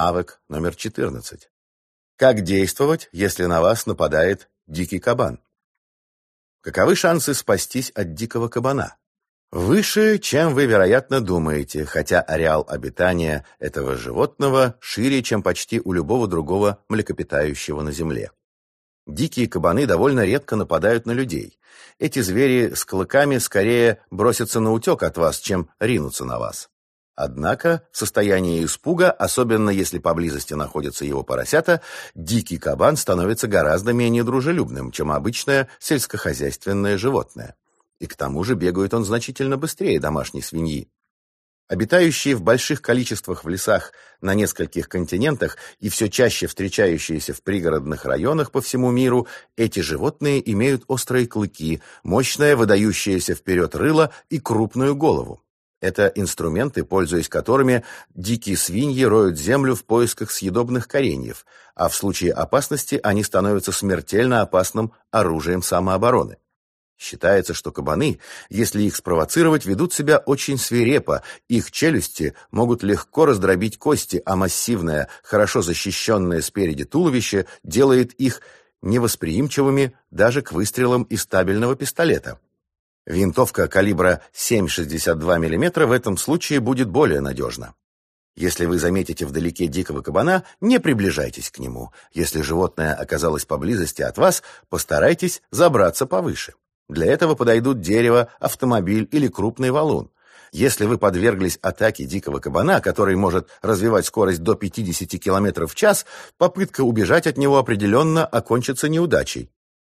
Навык номер 14. Как действовать, если на вас нападает дикий кабан? Каковы шансы спастись от дикого кабана? Выше, чем вы, вероятно, думаете, хотя ареал обитания этого животного шире, чем почти у любого другого млекопитающего на Земле. Дикие кабаны довольно редко нападают на людей. Эти звери с клыками скорее бросятся на утек от вас, чем ринутся на вас. Однако в состоянии испуга, особенно если поблизости находятся его поросята, дикий кабан становится гораздо менее дружелюбным, чем обычное сельскохозяйственное животное. И к тому же бегает он значительно быстрее домашней свиньи. Обитающие в больших количествах в лесах на нескольких континентах и все чаще встречающиеся в пригородных районах по всему миру, эти животные имеют острые клыки, мощное выдающееся вперед рыло и крупную голову. Это инструменты, пользуясь которыми дикие свиньи роют землю в поисках съедобных кореньев, а в случае опасности они становятся смертельно опасным оружием самообороны. Считается, что кабаны, если их спровоцировать, ведут себя очень свирепо, их челюсти могут легко раздробить кости, а массивное, хорошо защищенное спереди туловище делает их невосприимчивыми даже к выстрелам из стабильного пистолета. Винтовка калибра 7,62 мм в этом случае будет более надежна. Если вы заметите вдалеке дикого кабана, не приближайтесь к нему. Если животное оказалось поблизости от вас, постарайтесь забраться повыше. Для этого подойдут дерево, автомобиль или крупный валун. Если вы подверглись атаке дикого кабана, который может развивать скорость до 50 км в час, попытка убежать от него определенно окончится неудачей.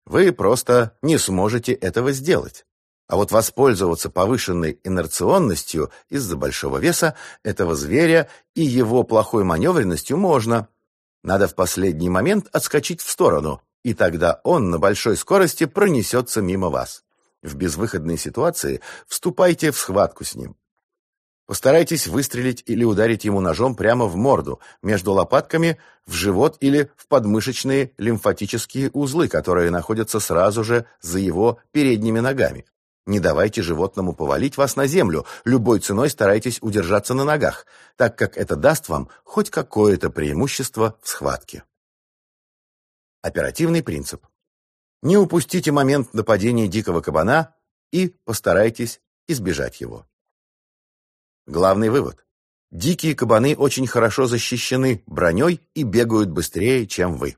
Вы просто не сможете этого сделать. А вот воспользоваться повышенной инерционностью из-за большого веса этого зверя и его плохой маневренностью можно. Надо в последний момент отскочить в сторону, и тогда он на большой скорости пронесется мимо вас. В безвыходной ситуации вступайте в схватку с ним. Постарайтесь выстрелить или ударить ему ножом прямо в морду, между лопатками, в живот или в подмышечные лимфатические узлы, которые находятся сразу же за его передними ногами. Не давайте животному повалить вас на землю, любой ценой старайтесь удержаться на ногах, так как это даст вам хоть какое-то преимущество в схватке. Оперативный принцип. Не упустите момент нападения дикого кабана и постарайтесь избежать его. Главный вывод. Дикие кабаны очень хорошо защищены броней и бегают быстрее, чем вы.